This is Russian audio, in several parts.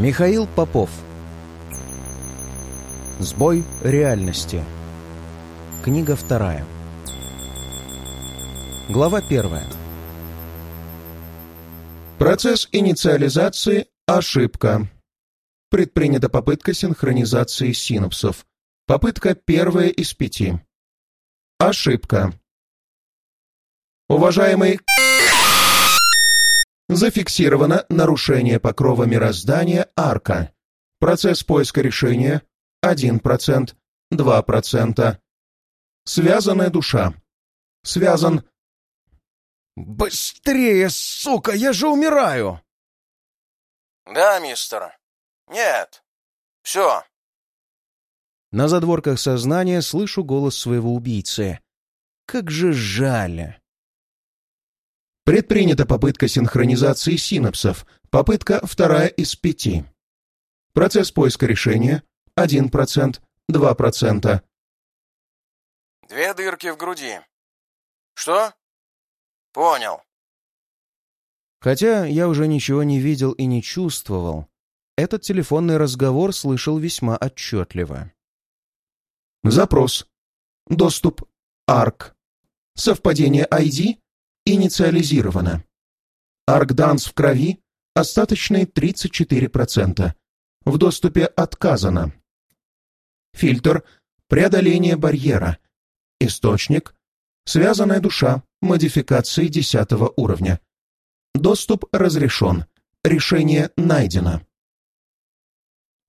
Михаил Попов Сбой реальности Книга вторая Глава первая Процесс инициализации – ошибка. Предпринята попытка синхронизации синапсов. Попытка первая из пяти. Ошибка. Уважаемый Зафиксировано нарушение покрова мироздания арка. Процесс поиска решения 1%, 2%. Связанная душа. Связан... «Быстрее, сука, я же умираю!» «Да, мистер. Нет. Все». На задворках сознания слышу голос своего убийцы. «Как же жаль!» Предпринята попытка синхронизации синапсов. Попытка вторая из пяти. Процесс поиска решения 1%, 2%. Две дырки в груди. Что? Понял. Хотя я уже ничего не видел и не чувствовал, этот телефонный разговор слышал весьма отчетливо. Запрос. Доступ. ARC. Совпадение ID инициализировано. Аркданс в крови остаточные 34%. В доступе отказано. Фильтр преодоление барьера. Источник связанная душа модификации 10 уровня. Доступ разрешен. Решение найдено.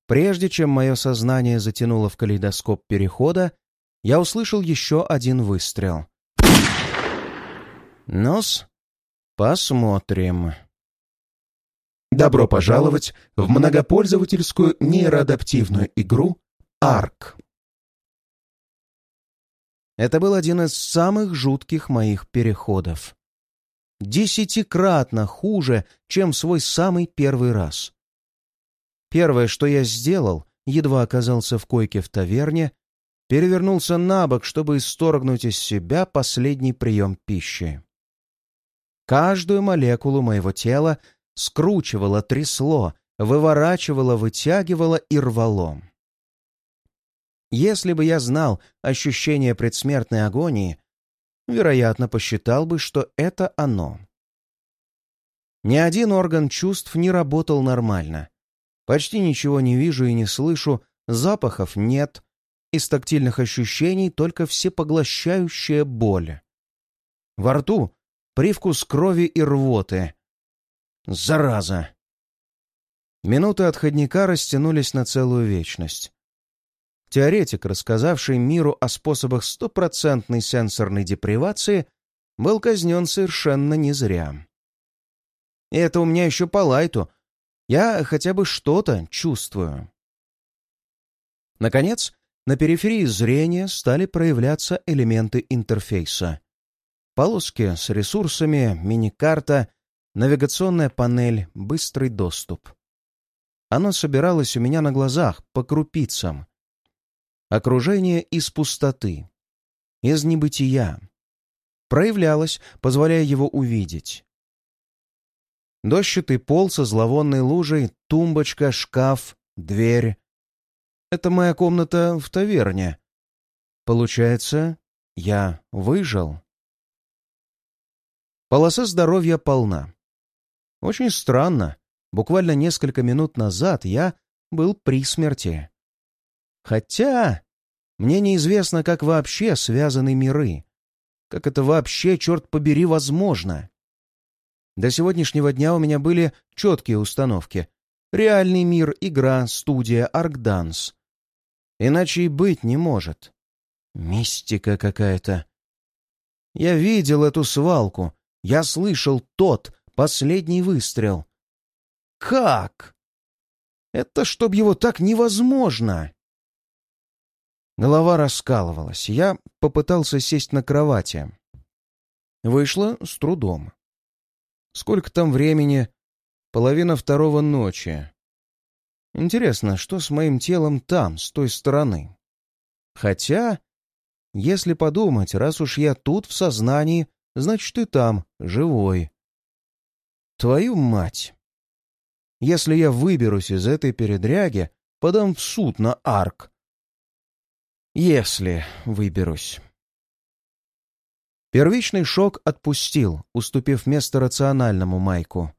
Прежде чем мое сознание затянуло в калейдоскоп перехода, я услышал еще один выстрел. Нос, посмотрим. Добро пожаловать в многопользовательскую нейроадаптивную игру ARK. Это был один из самых жутких моих переходов. Десятикратно хуже, чем свой самый первый раз. Первое, что я сделал, едва оказался в койке в таверне, перевернулся на бок, чтобы исторгнуть из себя последний прием пищи. Каждую молекулу моего тела скручивало, трясло, выворачивало, вытягивало и рвало. Если бы я знал ощущение предсмертной агонии, вероятно, посчитал бы, что это оно. Ни один орган чувств не работал нормально. Почти ничего не вижу и не слышу, запахов нет, из тактильных ощущений только всепоглощающая боль. Во рту привкус крови и рвоты. Зараза! Минуты отходника растянулись на целую вечность. Теоретик, рассказавший миру о способах стопроцентной сенсорной депривации, был казнен совершенно не зря. И это у меня еще по лайту. Я хотя бы что-то чувствую. Наконец, на периферии зрения стали проявляться элементы интерфейса. Полоски с ресурсами, мини-карта, навигационная панель, быстрый доступ. Оно собиралось у меня на глазах, по крупицам. Окружение из пустоты, из небытия. Проявлялось, позволяя его увидеть. Дощатый пол со зловонной лужей, тумбочка, шкаф, дверь. Это моя комната в таверне. Получается, я выжил. Полоса здоровья полна. Очень странно. Буквально несколько минут назад я был при смерти. Хотя мне неизвестно, как вообще связаны миры. Как это вообще, черт побери, возможно? До сегодняшнего дня у меня были четкие установки. Реальный мир, игра, студия, аркданс. Иначе и быть не может. Мистика какая-то. Я видел эту свалку, я слышал тот, последний выстрел. Как? Это чтоб его так невозможно. Голова раскалывалась. Я попытался сесть на кровати. Вышло с трудом. Сколько там времени? Половина второго ночи. Интересно, что с моим телом там, с той стороны? Хотя, если подумать, раз уж я тут в сознании, Значит, ты там, живой. Твою мать! если я выберусь из этой передряги, подам в суд на Арк. Если выберусь. Первичный шок отпустил, уступив место рациональному Майку.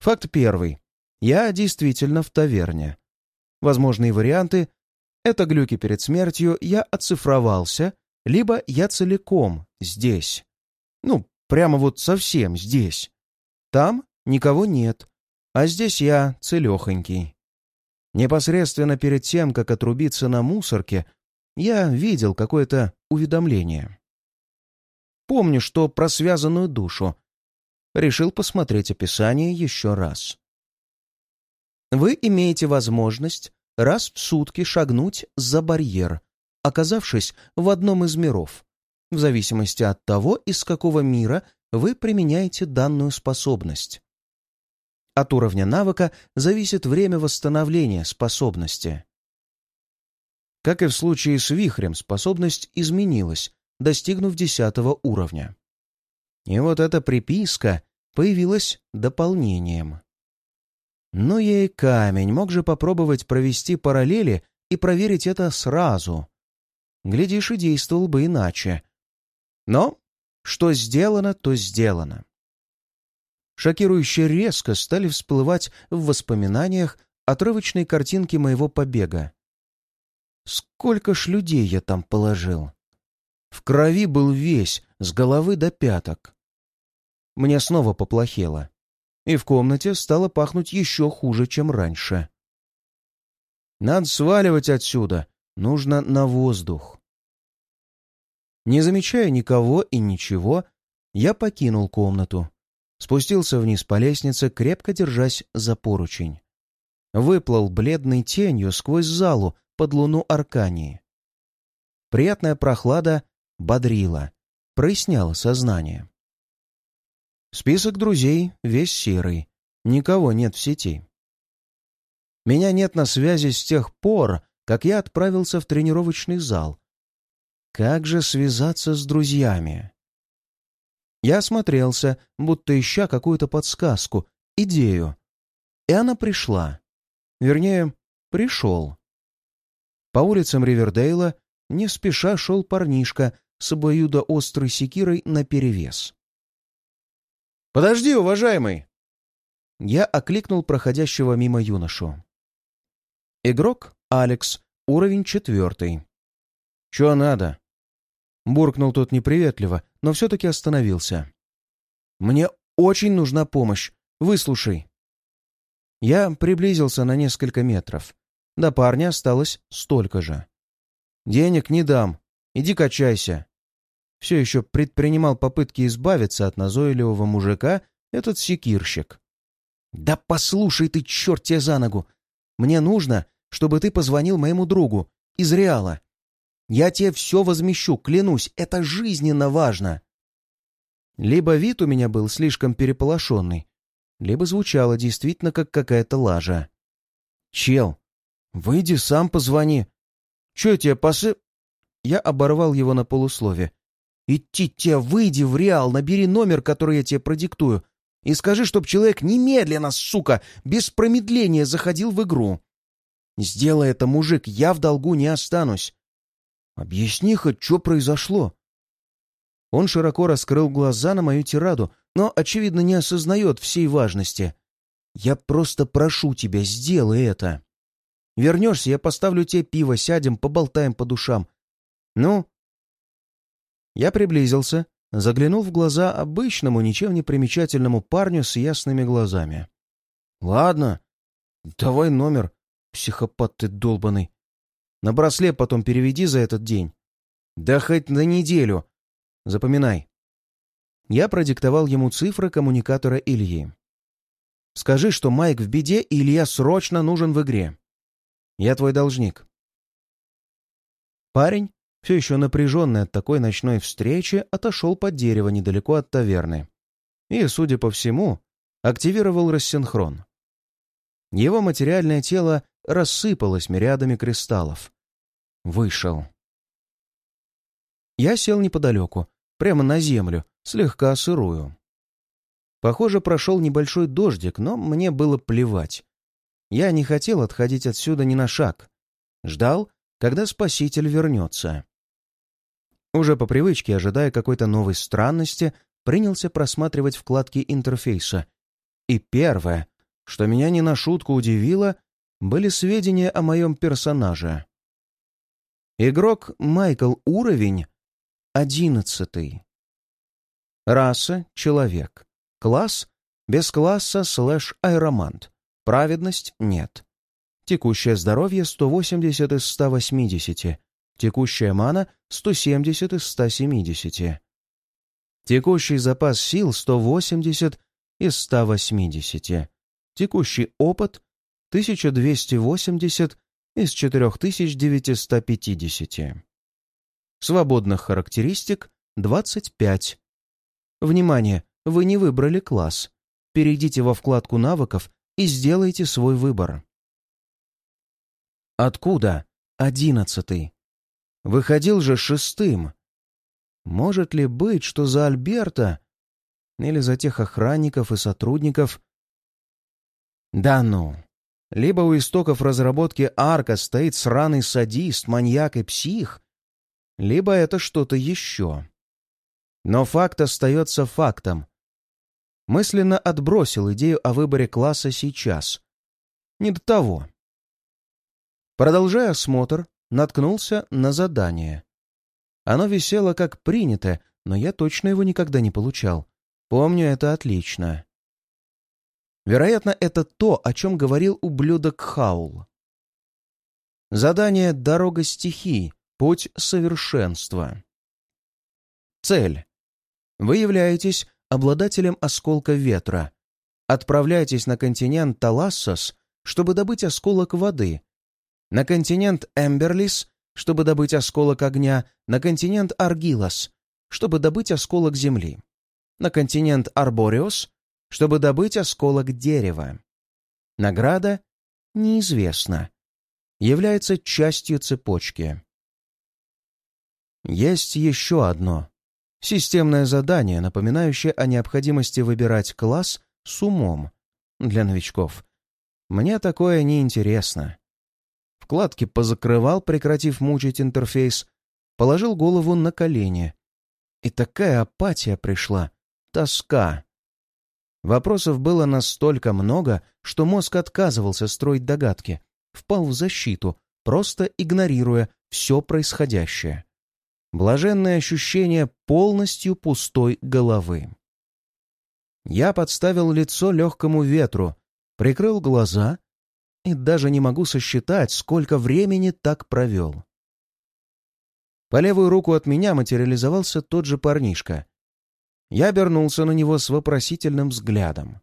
Факт первый. Я действительно в таверне. Возможные варианты — это глюки перед смертью, я оцифровался, либо я целиком здесь. Ну, прямо вот совсем здесь. Там никого нет, а здесь я целехонький. Непосредственно перед тем, как отрубиться на мусорке, я видел какое-то уведомление. Помню, что про связанную душу. Решил посмотреть описание еще раз. Вы имеете возможность раз в сутки шагнуть за барьер, оказавшись в одном из миров, в зависимости от того, из какого мира вы применяете данную способность. От уровня навыка зависит время восстановления способности. Как и в случае с вихрем, способность изменилась, достигнув десятого уровня. И вот эта приписка появилась дополнением. Ну ей камень, мог же попробовать провести параллели и проверить это сразу. Глядишь, и действовал бы иначе. Но что сделано, то сделано. Шокирующе резко стали всплывать в воспоминаниях отрывочные картинки моего побега. Сколько ж людей я там положил? В крови был весь, с головы до пяток. Мне снова поплохело, и в комнате стало пахнуть еще хуже, чем раньше. Надо сваливать отсюда, нужно на воздух. Не замечая никого и ничего, я покинул комнату, спустился вниз по лестнице, крепко держась за поручень. Выплыл бледной тенью сквозь залу под луну Аркании. Приятная прохлада бодрила, проясняла сознание. Список друзей весь серый, никого нет в сети. Меня нет на связи с тех пор, как я отправился в тренировочный зал. Как же связаться с друзьями? Я осмотрелся, будто ища какую-то подсказку, идею. И она пришла. Вернее, пришел. По улицам Ривердейла не спеша шел парнишка с обоюдоострой секирой наперевес. «Подожди, уважаемый!» Я окликнул проходящего мимо юношу. Игрок Алекс, уровень четвертый. «Чё надо?» Буркнул тот неприветливо, но все-таки остановился. «Мне очень нужна помощь. Выслушай». Я приблизился на несколько метров. До парня осталось столько же. «Денег не дам. Иди качайся все еще предпринимал попытки избавиться от назойливого мужика этот секирщик. «Да послушай ты, черт тебе за ногу! Мне нужно, чтобы ты позвонил моему другу из Реала. Я тебе все возмещу, клянусь, это жизненно важно!» Либо вид у меня был слишком переполошенный, либо звучало действительно как какая-то лажа. «Чел, выйди сам позвони. Че тебе посы...» Я оборвал его на полуслове. Идти тебе, выйди в Реал, набери номер, который я тебе продиктую, и скажи, чтоб человек немедленно, сука, без промедления заходил в игру. Сделай это, мужик, я в долгу не останусь. Объясни хоть, что произошло. Он широко раскрыл глаза на мою тираду, но, очевидно, не осознает всей важности. Я просто прошу тебя, сделай это. Вернешься, я поставлю тебе пиво, сядем, поболтаем по душам. Ну, я приблизился, заглянул в глаза обычному, ничем не примечательному парню с ясными глазами. «Ладно, давай номер, психопат ты долбанный. На браслет потом переведи за этот день. Да хоть на неделю. Запоминай». Я продиктовал ему цифры коммуникатора Ильи. «Скажи, что Майк в беде, и Илья срочно нужен в игре. Я твой должник». Парень все еще напряженный от такой ночной встречи, отошел под дерево недалеко от таверны. И, судя по всему, активировал рассинхрон. Его материальное тело рассыпалось мириадами кристаллов. Вышел. Я сел неподалеку, прямо на землю, слегка сырую. Похоже, прошел небольшой дождик, но мне было плевать. Я не хотел отходить отсюда ни на шаг. Ждал, когда спаситель вернется. Уже по привычке, ожидая какой-то новой странности, принялся просматривать вкладки интерфейса. И первое, что меня не на шутку удивило, были сведения о моем персонаже. Игрок Майкл уровень одиннадцатый. Раса — человек. Класс — без класса слэш аэромант. Праведность — нет. Текущее здоровье — 180 из 180. Текущая мана — 170 из 170. Текущий запас сил — 180 из 180. Текущий опыт — 1280 из 4950. Свободных характеристик — 25. Внимание! Вы не выбрали класс. Перейдите во вкладку навыков и сделайте свой выбор. Откуда? Одиннадцатый. Выходил же шестым. Может ли быть, что за Альберта или за тех охранников и сотрудников... Да ну! Либо у истоков разработки арка стоит сраный садист, маньяк и псих, либо это что-то еще. Но факт остается фактом. Мысленно отбросил идею о выборе класса сейчас. Не до того. Продолжая осмотр, наткнулся на задание. Оно висело как принято, но я точно его никогда не получал. Помню это отлично. Вероятно, это то, о чем говорил ублюдок Хаул. Задание «Дорога стихий. Путь совершенства». Цель. Вы являетесь обладателем осколка ветра. Отправляйтесь на континент Талассос, чтобы добыть осколок воды, на континент Эмберлис, чтобы добыть осколок огня, на континент Аргилас, чтобы добыть осколок земли, на континент Арбориус, чтобы добыть осколок дерева. Награда неизвестна. Является частью цепочки. Есть еще одно. Системное задание, напоминающее о необходимости выбирать класс с умом для новичков. Мне такое не интересно. Вкладки позакрывал, прекратив мучить интерфейс, положил голову на колени. И такая апатия пришла, тоска. Вопросов было настолько много, что мозг отказывался строить догадки, впал в защиту, просто игнорируя все происходящее. Блаженное ощущение полностью пустой головы. Я подставил лицо легкому ветру, прикрыл глаза и даже не могу сосчитать, сколько времени так провел. По левую руку от меня материализовался тот же парнишка. Я обернулся на него с вопросительным взглядом.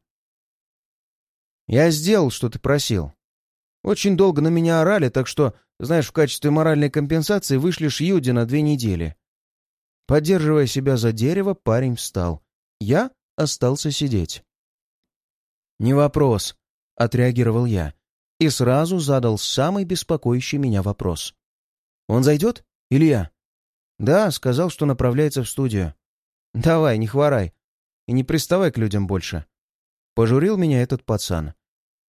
«Я сделал, что ты просил. Очень долго на меня орали, так что, знаешь, в качестве моральной компенсации вышлешь Юди на две недели». Поддерживая себя за дерево, парень встал. Я остался сидеть. «Не вопрос», — отреагировал я и сразу задал самый беспокоящий меня вопрос. «Он зайдет? Или я?» «Да», — сказал, что направляется в студию. «Давай, не хворай. И не приставай к людям больше». Пожурил меня этот пацан.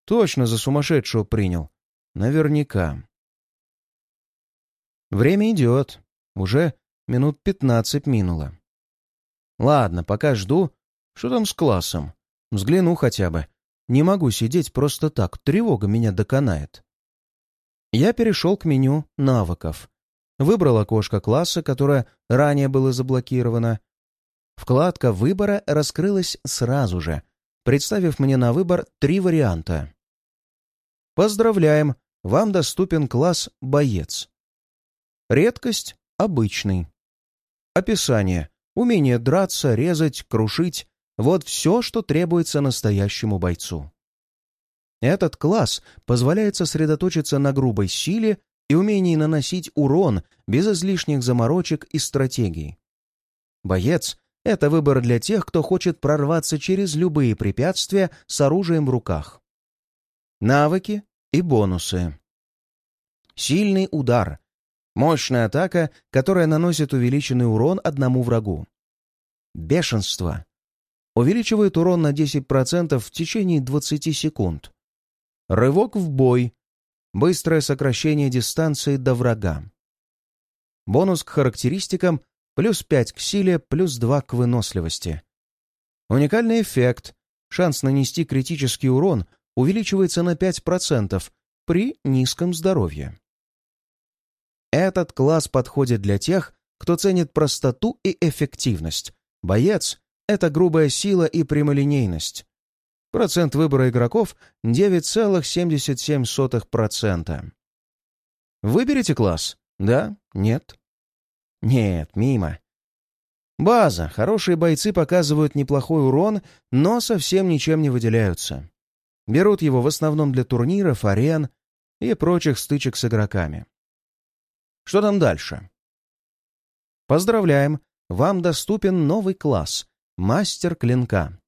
Точно за сумасшедшего принял. Наверняка. Время идет. Уже минут пятнадцать минуло. Ладно, пока жду. Что там с классом? Взгляну хотя бы. Не могу сидеть просто так, тревога меня доконает. Я перешел к меню навыков. Выбрал окошко класса, которое ранее было заблокировано, Вкладка выбора раскрылась сразу же, представив мне на выбор три варианта. Поздравляем, вам доступен класс «Боец». Редкость — обычный. Описание. Умение драться, резать, крушить — вот все, что требуется настоящему бойцу. Этот класс позволяет сосредоточиться на грубой силе и умении наносить урон без излишних заморочек и стратегий. Боец это выбор для тех, кто хочет прорваться через любые препятствия с оружием в руках. Навыки и бонусы. Сильный удар. Мощная атака, которая наносит увеличенный урон одному врагу. Бешенство. увеличивает урон на 10% в течение 20 секунд. Рывок в бой. Быстрое сокращение дистанции до врага. Бонус к характеристикам плюс 5 к силе, плюс 2 к выносливости. Уникальный эффект. Шанс нанести критический урон увеличивается на 5% при низком здоровье. Этот класс подходит для тех, кто ценит простоту и эффективность. Боец — это грубая сила и прямолинейность. Процент выбора игроков — 9,77%. Выберите класс? Да? Нет? Нет, мимо. База. Хорошие бойцы показывают неплохой урон, но совсем ничем не выделяются. Берут его в основном для турниров, арен и прочих стычек с игроками. Что там дальше? Поздравляем! Вам доступен новый класс — Мастер Клинка.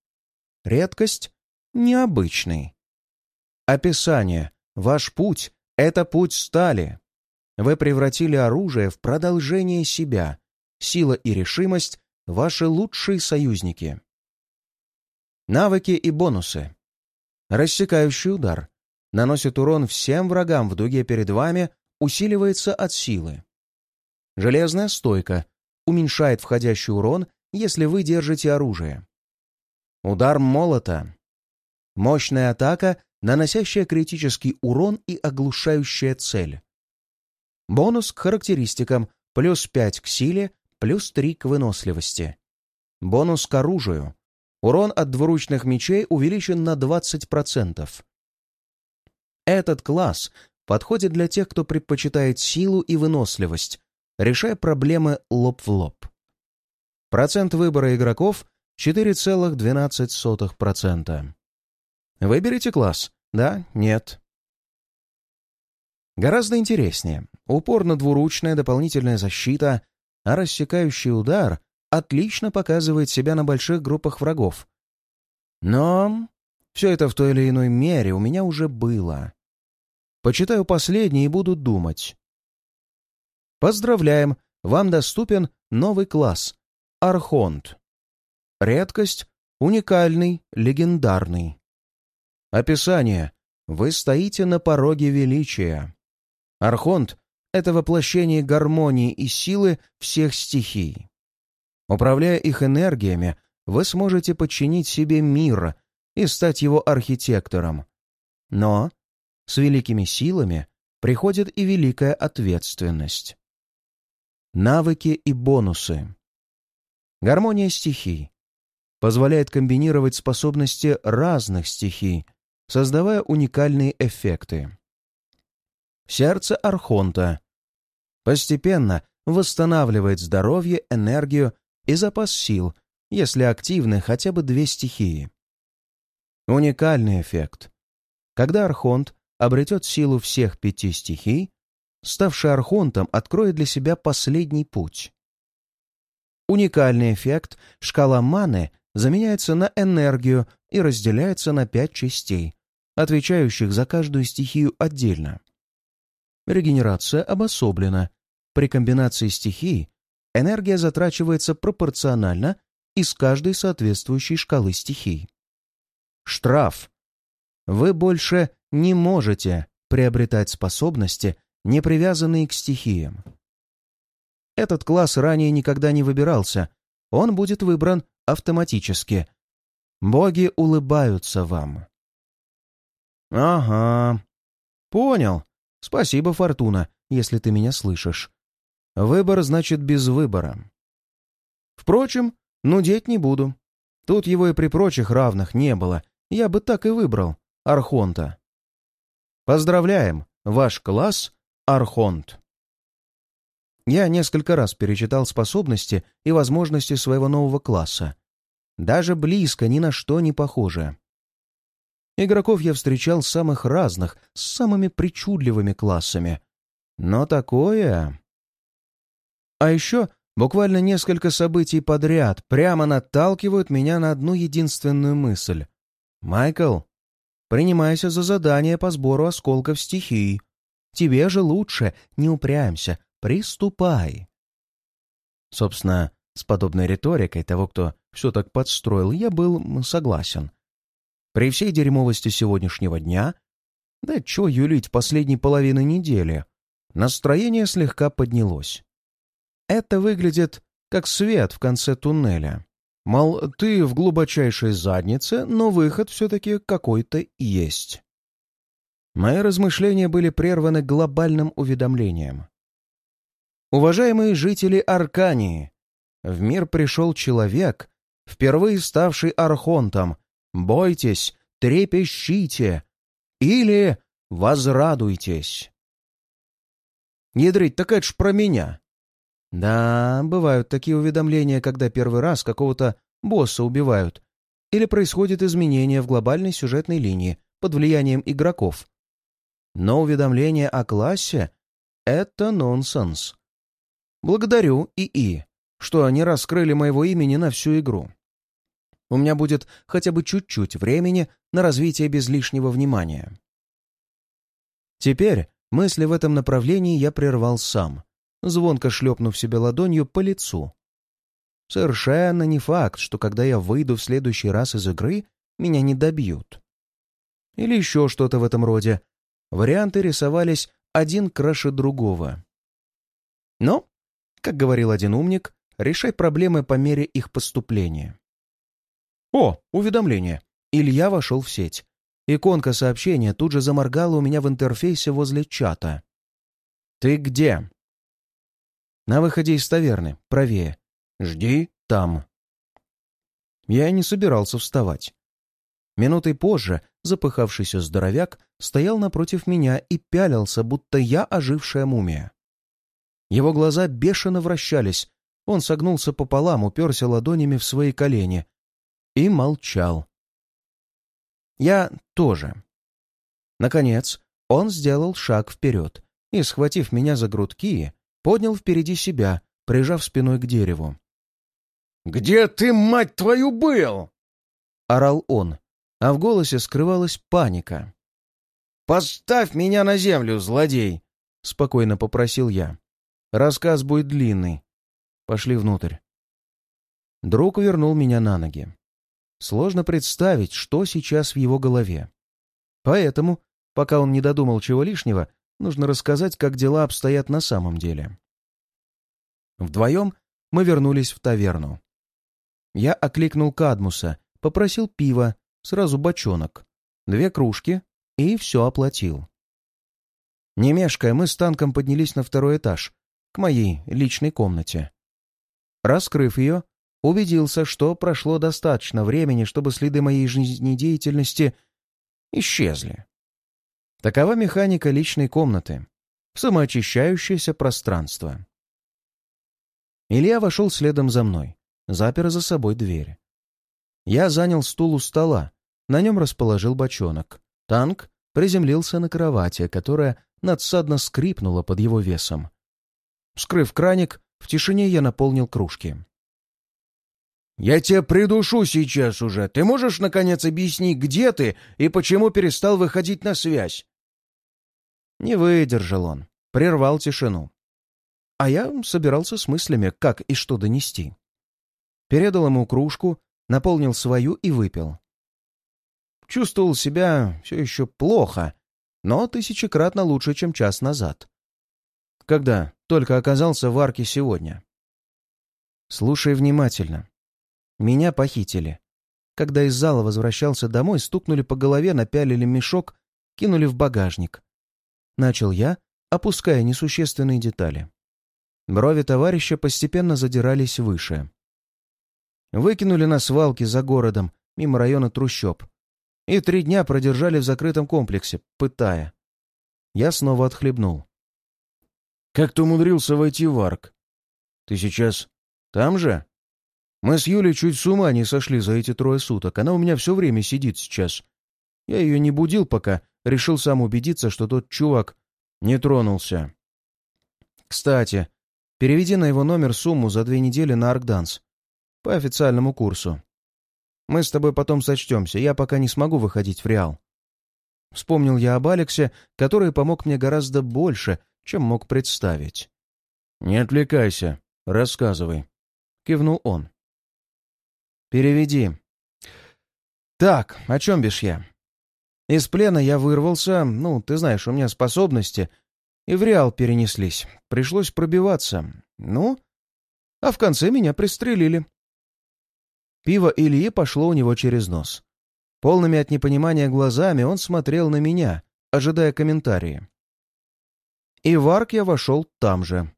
Редкость — необычный. Описание. Ваш путь — это путь стали. Вы превратили оружие в продолжение себя. Сила и решимость — ваши лучшие союзники. Навыки и бонусы. Рассекающий удар. Наносит урон всем врагам в дуге перед вами, усиливается от силы. Железная стойка. Уменьшает входящий урон, если вы держите оружие. Удар молота. Мощная атака, наносящая критический урон и оглушающая цель. Бонус к характеристикам. Плюс 5 к силе, плюс 3 к выносливости. Бонус к оружию. Урон от двуручных мечей увеличен на 20%. Этот класс подходит для тех, кто предпочитает силу и выносливость, решая проблемы лоб в лоб. Процент выбора игроков 4,12%. Выберите класс. Да? Нет? Гораздо интереснее. Упор на двуручная дополнительная защита, а рассекающий удар отлично показывает себя на больших группах врагов. Но все это в той или иной мере у меня уже было. Почитаю последний и буду думать. Поздравляем! Вам доступен новый класс — Архонт. Редкость — уникальный, легендарный. Описание. Вы стоите на пороге величия. Архонт — это воплощение гармонии и силы всех стихий. Управляя их энергиями, вы сможете подчинить себе мир и стать его архитектором. Но с великими силами приходит и великая ответственность. Навыки и бонусы. Гармония стихий позволяет комбинировать способности разных стихий, создавая уникальные эффекты. Сердце Архонта постепенно восстанавливает здоровье, энергию и запас сил, если активны хотя бы две стихии. Уникальный эффект. Когда Архонт обретет силу всех пяти стихий, ставший Архонтом откроет для себя последний путь. Уникальный эффект шкала маны заменяется на энергию и разделяется на пять частей, отвечающих за каждую стихию отдельно. Регенерация обособлена. При комбинации стихий энергия затрачивается пропорционально из каждой соответствующей шкалы стихий. Штраф. Вы больше не можете приобретать способности, не привязанные к стихиям. Этот класс ранее никогда не выбирался, он будет выбран автоматически. Боги улыбаются вам. Ага. Понял. Спасибо, Фортуна, если ты меня слышишь. Выбор значит без выбора. Впрочем, нудеть не буду. Тут его и при прочих равных не было. Я бы так и выбрал. Архонта. Поздравляем! Ваш класс — Архонт. Я несколько раз перечитал способности и возможности своего нового класса. Даже близко ни на что не похоже. Игроков я встречал самых разных, с самыми причудливыми классами. Но такое... А еще буквально несколько событий подряд прямо наталкивают меня на одну единственную мысль. «Майкл, принимайся за задание по сбору осколков стихий. Тебе же лучше, не упрямься, приступай». Собственно, С подобной риторикой того, кто все так подстроил, я был согласен. При всей дерьмовости сегодняшнего дня, да чё юлить последней половины недели, настроение слегка поднялось. Это выглядит как свет в конце туннеля. Мол, ты в глубочайшей заднице, но выход все-таки какой-то есть. Мои размышления были прерваны глобальным уведомлением. Уважаемые жители Аркании, в мир пришел человек, впервые ставший архонтом. Бойтесь, трепещите или возрадуйтесь. Ядрить, так это ж про меня. Да, бывают такие уведомления, когда первый раз какого-то босса убивают, или происходит изменение в глобальной сюжетной линии под влиянием игроков. Но уведомление о классе — это нонсенс. Благодарю ИИ что они раскрыли моего имени на всю игру. У меня будет хотя бы чуть-чуть времени на развитие без лишнего внимания. Теперь мысли в этом направлении я прервал сам, звонко шлепнув себе ладонью по лицу. Совершенно не факт, что когда я выйду в следующий раз из игры, меня не добьют. Или еще что-то в этом роде. Варианты рисовались один краше другого. Но, как говорил один умник, решай проблемы по мере их поступления. О, уведомление. Илья вошел в сеть. Иконка сообщения тут же заморгала у меня в интерфейсе возле чата. «Ты где?» «На выходе из таверны, правее. Жди там». Я не собирался вставать. Минутой позже запыхавшийся здоровяк стоял напротив меня и пялился, будто я ожившая мумия. Его глаза бешено вращались, он согнулся пополам, уперся ладонями в свои колени и молчал. Я тоже. Наконец, он сделал шаг вперед и, схватив меня за грудки, поднял впереди себя, прижав спиной к дереву. «Где ты, мать твою, был?» — орал он, а в голосе скрывалась паника. «Поставь меня на землю, злодей!» — спокойно попросил я. Рассказ будет длинный, Пошли внутрь. Друг вернул меня на ноги. Сложно представить, что сейчас в его голове. Поэтому, пока он не додумал чего лишнего, нужно рассказать, как дела обстоят на самом деле. Вдвоем мы вернулись в таверну. Я окликнул Кадмуса, попросил пива, сразу бочонок, две кружки и все оплатил. Не мешкая, мы с танком поднялись на второй этаж, к моей личной комнате. Раскрыв ее, убедился, что прошло достаточно времени, чтобы следы моей жизнедеятельности исчезли. Такова механика личной комнаты, самоочищающееся пространство. Илья вошел следом за мной, запер за собой дверь. Я занял стул у стола, на нем расположил бочонок. Танк приземлился на кровати, которая надсадно скрипнула под его весом. Вскрыв краник, в тишине я наполнил кружки. «Я тебя придушу сейчас уже. Ты можешь, наконец, объяснить, где ты и почему перестал выходить на связь?» Не выдержал он, прервал тишину. А я собирался с мыслями, как и что донести. Передал ему кружку, наполнил свою и выпил. Чувствовал себя все еще плохо, но тысячекратно лучше, чем час назад. Когда только оказался в арке сегодня. Слушай внимательно. Меня похитили. Когда из зала возвращался домой, стукнули по голове, напялили мешок, кинули в багажник. Начал я, опуская несущественные детали. Брови товарища постепенно задирались выше. Выкинули на свалки за городом, мимо района трущоб. И три дня продержали в закрытом комплексе, пытая. Я снова отхлебнул. Как ты умудрился войти в арк? Ты сейчас там же? Мы с Юлей чуть с ума не сошли за эти трое суток. Она у меня все время сидит сейчас. Я ее не будил пока, решил сам убедиться, что тот чувак не тронулся. Кстати, переведи на его номер сумму за две недели на Аркданс. По официальному курсу. Мы с тобой потом сочтемся, я пока не смогу выходить в Реал. Вспомнил я об Алексе, который помог мне гораздо больше, чем мог представить. «Не отвлекайся, рассказывай», — кивнул он. «Переведи». «Так, о чем бишь я?» «Из плена я вырвался, ну, ты знаешь, у меня способности, и в Реал перенеслись. Пришлось пробиваться. Ну, а в конце меня пристрелили». Пиво Ильи пошло у него через нос. Полными от непонимания глазами он смотрел на меня, ожидая комментарии. И в арк я вошел там же.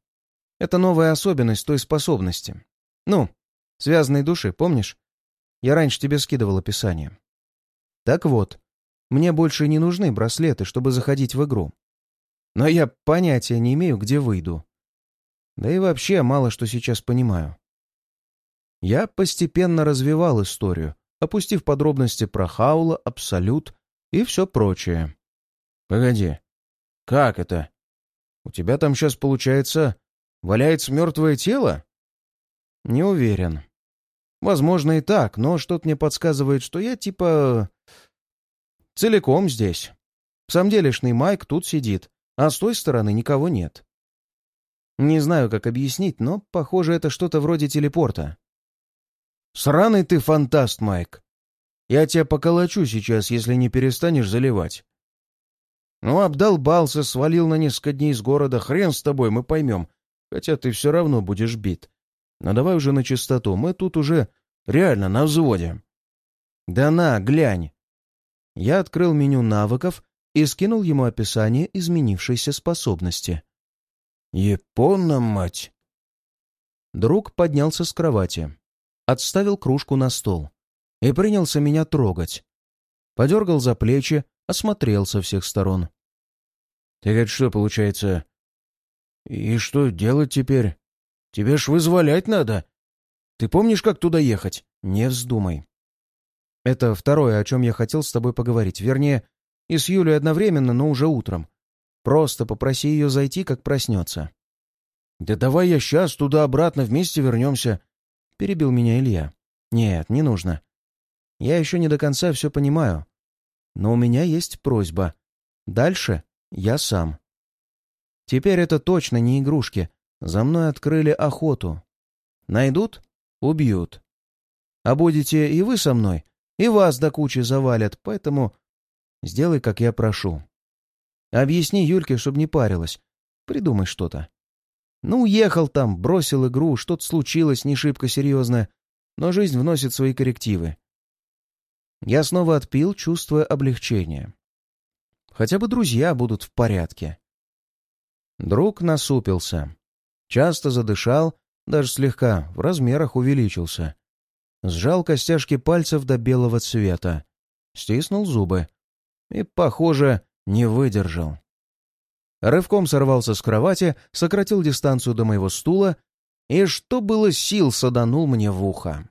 Это новая особенность той способности. Ну, связанной души, помнишь? Я раньше тебе скидывал описание. Так вот, мне больше не нужны браслеты, чтобы заходить в игру. Но я понятия не имею, где выйду. Да и вообще мало что сейчас понимаю. Я постепенно развивал историю, опустив подробности про Хаула, Абсолют и все прочее. «Погоди, как это? У тебя там сейчас, получается, валяется мертвое тело?» «Не уверен. Возможно и так, но что-то мне подсказывает, что я типа... целиком здесь. Сам делишный Майк тут сидит, а с той стороны никого нет. Не знаю, как объяснить, но, похоже, это что-то вроде телепорта. «Сраный ты фантаст, Майк! Я тебя поколочу сейчас, если не перестанешь заливать». «Ну, обдолбался, свалил на несколько дней из города, хрен с тобой, мы поймем. Хотя ты все равно будешь бит. Но давай уже на чистоту, мы тут уже реально на взводе». «Да на, глянь!» Я открыл меню навыков и скинул ему описание изменившейся способности. «Японна, мать!» Друг поднялся с кровати отставил кружку на стол и принялся меня трогать. Подергал за плечи, осмотрел со всех сторон. «Ты это что, получается? И что делать теперь? Тебе ж вызволять надо. Ты помнишь, как туда ехать? Не вздумай». Это второе, о чем я хотел с тобой поговорить. Вернее, и с Юлей одновременно, но уже утром. Просто попроси ее зайти, как проснется. «Да давай я сейчас туда-обратно вместе вернемся перебил меня Илья. «Нет, не нужно. Я еще не до конца все понимаю. Но у меня есть просьба. Дальше я сам. Теперь это точно не игрушки. За мной открыли охоту. Найдут — убьют. А будете и вы со мной, и вас до кучи завалят, поэтому сделай, как я прошу. Объясни Юльке, чтобы не парилась. Придумай что-то. Ну, уехал там, бросил игру, что-то случилось не шибко серьезное, но жизнь вносит свои коррективы. Я снова отпил, чувствуя облегчение. Хотя бы друзья будут в порядке. Друг насупился. Часто задышал, даже слегка, в размерах увеличился. Сжал костяшки пальцев до белого цвета. Стиснул зубы. И, похоже, не выдержал. Рывком сорвался с кровати, сократил дистанцию до моего стула и, что было сил, саданул мне в ухо.